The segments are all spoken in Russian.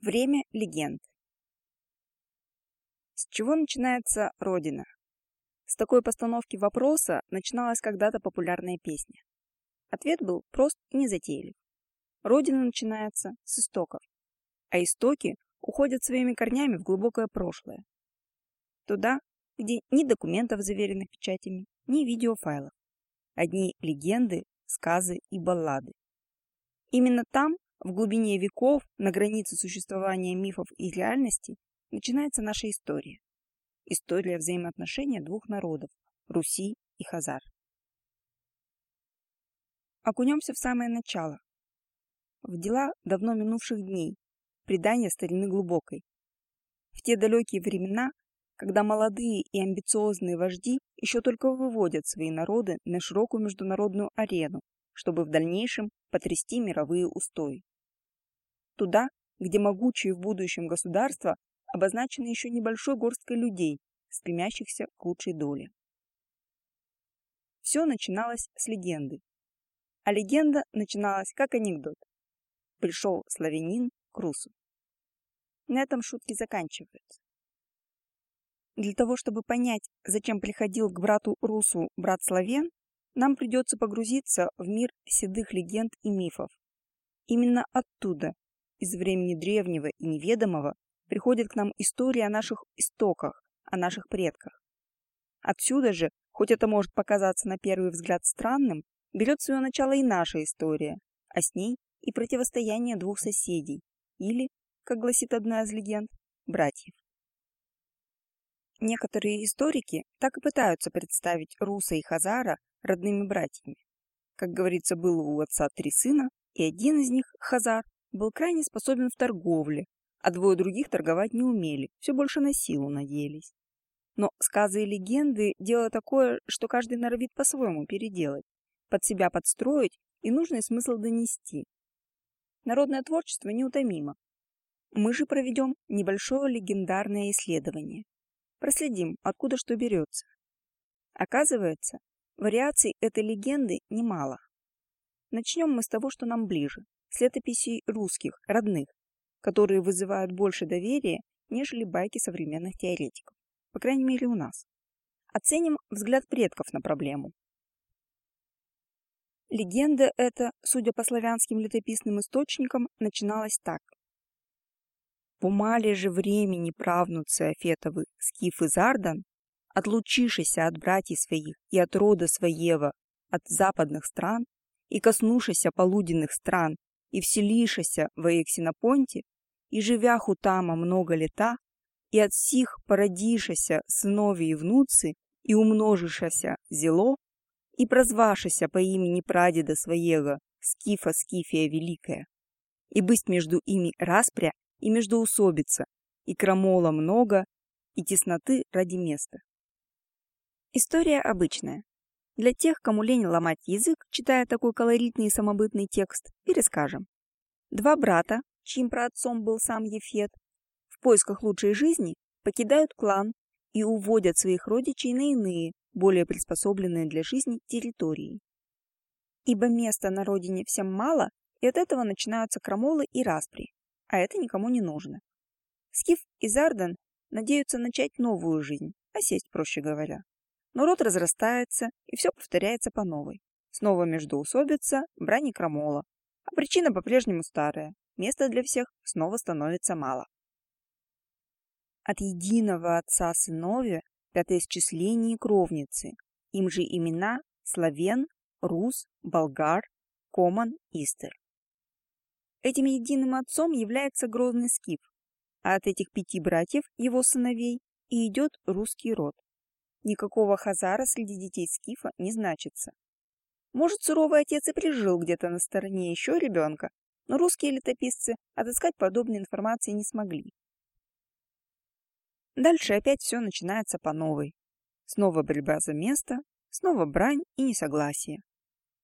Время легенд. С чего начинается Родина? С такой постановки вопроса начиналась когда-то популярная песня. Ответ был прост и незатейлив. Родина начинается с истоков, а истоки уходят своими корнями в глубокое прошлое. Туда, где ни документов, заверенных печатями, ни видеофайлов. Одни легенды, сказы и баллады. Именно там в глубине веков, на границе существования мифов и реальности, начинается наша история. История взаимоотношения двух народов – Руси и Хазар. Окунемся в самое начало. В дела давно минувших дней, предания старины глубокой. В те далекие времена, когда молодые и амбициозные вожди еще только выводят свои народы на широкую международную арену, чтобы в дальнейшем потрясти мировые устои. Туда, где могучие в будущем государства обозначены еще небольшой горсткой людей, стремящихся к лучшей доле. Все начиналось с легенды. А легенда начиналась как анекдот. Пришел славянин к русу. На этом шутки заканчиваются. Для того, чтобы понять, зачем приходил к брату Русу брат Славен, нам придется погрузиться в мир седых легенд и мифов. Именно оттуда из времени древнего и неведомого приходит к нам история о наших истоках, о наших предках. Отсюда же, хоть это может показаться на первый взгляд странным, берет свое начало и наша история, а с ней и противостояние двух соседей, или, как гласит одна из легенд, братьев. Некоторые историки так и пытаются представить Руса и Хазара родными братьями. Как говорится, было у отца три сына, и один из них, Хазар, был крайне способен в торговле, а двое других торговать не умели, все больше на силу надеялись. Но сказы и легенды – дело такое, что каждый норовит по-своему переделать, под себя подстроить и нужный смысл донести. Народное творчество неутомимо. Мы же проведем небольшое легендарное исследование. Проследим, откуда что берется. Оказывается, вариаций этой легенды немало. Начнем мы с того, что нам ближе с летописей русских, родных, которые вызывают больше доверия, нежели байки современных теоретиков. По крайней мере, у нас. Оценим взгляд предков на проблему. Легенда эта, судя по славянским летописным источникам, начиналась так. По мале же времени правнуцы Афетовы, Скиф и Зардан, отлучившися от братьев своих и от рода своего, от западных стран, и коснувшися полуденных стран и вселишася в Ексинопонте, и живяху тама много лета, и от сих породишася сынови и внуцы, и умножишася зело, и прозвашася по имени прадеда своего Скифа Скифия Великая, и быть между ими распря и междоусобица, и крамола много, и тесноты ради места. История обычная. Для тех, кому лень ломать язык, читая такой колоритный и самобытный текст, перескажем. Два брата, чьим праотцом был сам Ефет, в поисках лучшей жизни покидают клан и уводят своих родичей на иные, более приспособленные для жизни территории. Ибо места на родине всем мало, и от этого начинаются крамолы и распри, а это никому не нужно. Скиф и Зардан надеются начать новую жизнь, осесть, проще говоря но рот разрастается, и все повторяется по новой. Снова междоусобица, брань и крамола. А причина по-прежнему старая. Места для всех снова становится мало. От единого отца сыновья пятоисчисление кровницы. Им же имена Славен, Рус, Болгар, Коман, Истер. Этим единым отцом является грозный скиф, а от этих пяти братьев, его сыновей, и идет русский род. Никакого хазара среди детей Скифа не значится. Может, суровый отец и прижил где-то на стороне еще ребенка, но русские летописцы отыскать подобной информации не смогли. Дальше опять все начинается по новой. Снова борьба за место, снова брань и несогласие.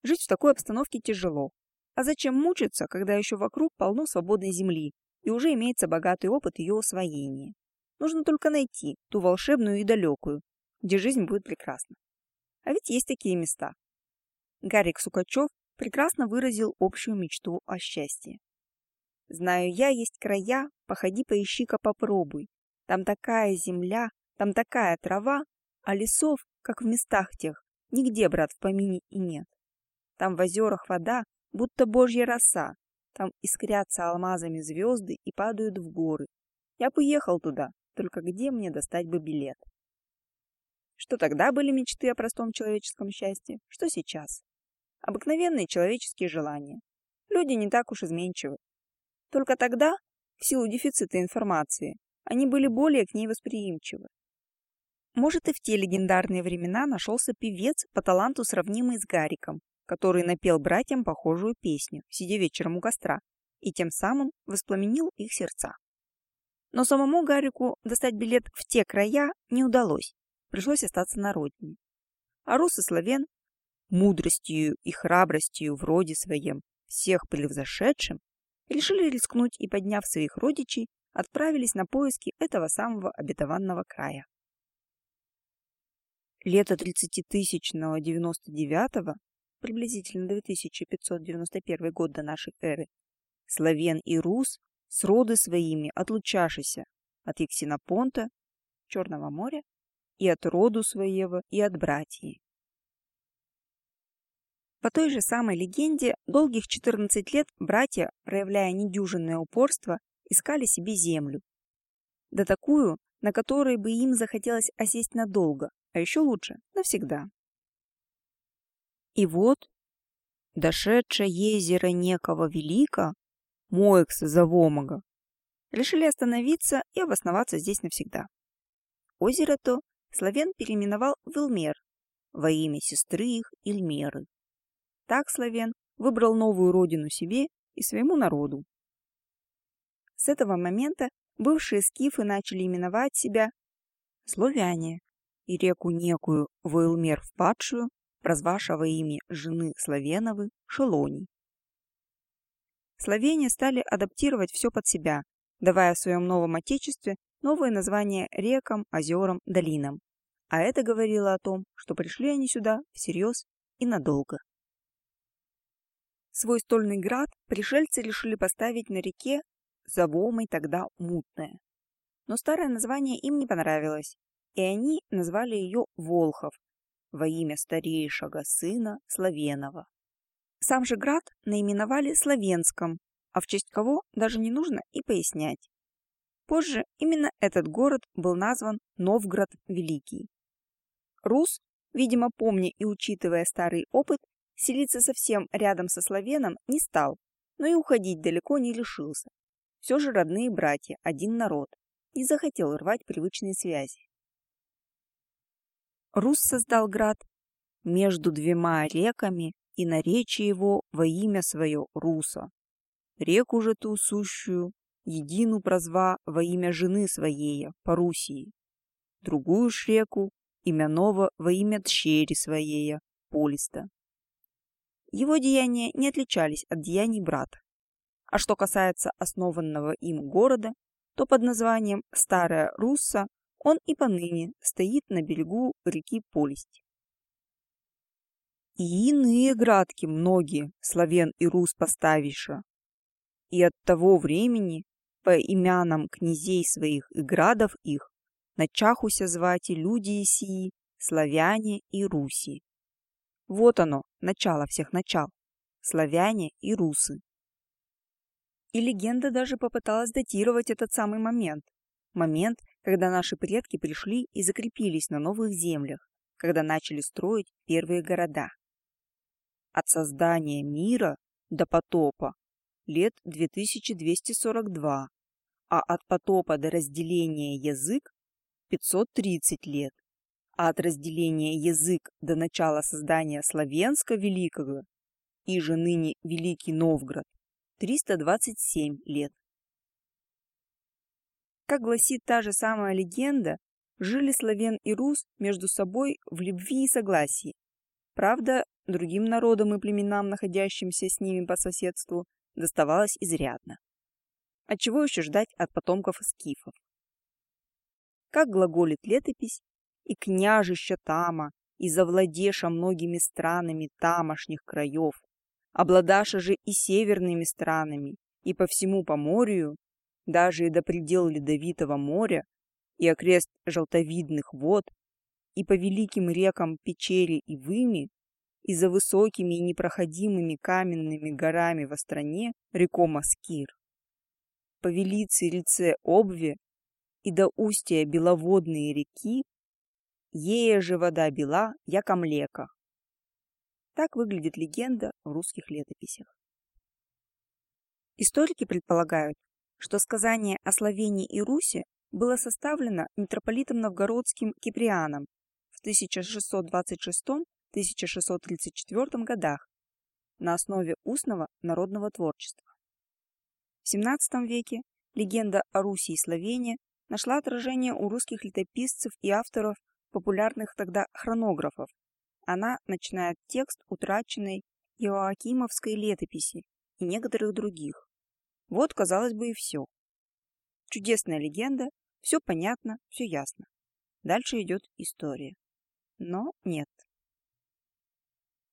Жить в такой обстановке тяжело. А зачем мучиться, когда еще вокруг полно свободной земли и уже имеется богатый опыт ее освоения? Нужно только найти ту волшебную и далекую, где жизнь будет прекрасна. А ведь есть такие места. Гарик Сукачев прекрасно выразил общую мечту о счастье. Знаю я, есть края, походи, поищи-ка, попробуй. Там такая земля, там такая трава, а лесов, как в местах тех, нигде, брат, в помине и нет. Там в озерах вода, будто божья роса, там искрятся алмазами звезды и падают в горы. Я поехал туда, только где мне достать бы билет? Что тогда были мечты о простом человеческом счастье, что сейчас? Обыкновенные человеческие желания. Люди не так уж изменчивы. Только тогда, в силу дефицита информации, они были более к ней восприимчивы. Может, и в те легендарные времена нашелся певец по таланту сравнимый с Гариком, который напел братьям похожую песню, сидя вечером у костра, и тем самым воспламенил их сердца. Но самому Гарику достать билет в те края не удалось, пришлось остаться на родине. А рус и славян, мудростью и храбростью в роде своем, всех превзошедшим, решили рискнуть и, подняв своих родичей, отправились на поиски этого самого обетованного края. Лето 30-тысячного 99-го приблизительно 2591 год до нашей эры, Славен и Рус с роды своими отлучашися от Ексинопонта, Черного моря, и от роду своего, и от братьев. По той же самой легенде, долгих 14 лет братья, проявляя недюжинное упорство, искали себе землю. Да такую, на которой бы им захотелось осесть надолго, а еще лучше – навсегда. И вот, дошедшее езеро некого велика, Моекса Завомага, решили остановиться и обосноваться здесь навсегда. Озеро то славян переименовал в Илмер во имя сестры их Ильмеры. Так славян выбрал новую родину себе и своему народу. С этого момента бывшие скифы начали именовать себя славяне и реку некую Войлмер впадшую прозвавшего имя жены Славеновы Шелони. Словения стали адаптировать все под себя, давая в своем новом отечестве новые названия рекам, озерам, долинам. А это говорило о том, что пришли они сюда всерьез и надолго. Свой стольный град пришельцы решили поставить на реке, завомой тогда мутная. Но старое название им не понравилось, и они назвали ее Волхов, во имя старейшего сына Славенова. Сам же град наименовали Славенском, а в честь кого даже не нужно и пояснять. Позже именно этот город был назван Новгород Великий. Рус, видимо, помня и учитывая старый опыт, селиться совсем рядом со Славеном не стал, но и уходить далеко не решился. Все же родные братья, один народ, не захотел рвать привычные связи. Рус создал град между двумя реками и наречие его во имя свое Руса. Реку же ту сущую едину прозва во имя жены своей, Парусии. Другую ж реку именова во имя дщери своей, Полиста. Его деяния не отличались от деяний брата. А что касается основанного им города, то под названием Старая Русса он и поныне стоит на берегу реки Полесть. И иные градки многие, славян и рус поставиша. И от того времени по именам князей своих и градов их начахуся звати люди сии, славяне и руси. Вот оно, начало всех начал, славяне и русы. И легенда даже попыталась датировать этот самый момент, момент, когда наши предки пришли и закрепились на новых землях, когда начали строить первые города. От создания мира до потопа лет 2242, а от потопа до разделения язык 530 лет, а от разделения язык до начала создания Славянска Великого и же ныне Великий Новгород 327 лет. Как гласит та же самая легенда, жили славян и рус между собой в любви и согласии. Правда, другим народам и племенам, находящимся с ними по соседству, доставалось изрядно. А чего еще ждать от потомков скифов? Как глаголит летопись, и княжища Тама, и завладеша многими странами тамошних краев, обладаша же и северными странами, и по всему Поморью, даже и до предел Ледовитого моря, и окрест желтовидных вод, и по великим рекам Печери и Выми, и за высокими и непроходимыми каменными горами во стране реком Аскир, по велице реце Обве и до устья беловодные реки, ея же вода бела, яко млека. Так выглядит легенда в русских летописях. Историки предполагают, что сказание о Словении и Руси было составлено митрополитом новгородским Киприаном в 1626-1634 годах на основе устного народного творчества. В XVII веке легенда о Руси и Словении нашла отражение у русских летописцев и авторов популярных тогда хронографов. Она начинает текст утраченной Иоакимовской летописи и некоторых других. Вот, казалось бы, и все. Чудесная легенда, все понятно, все ясно. Дальше идет история. Но нет.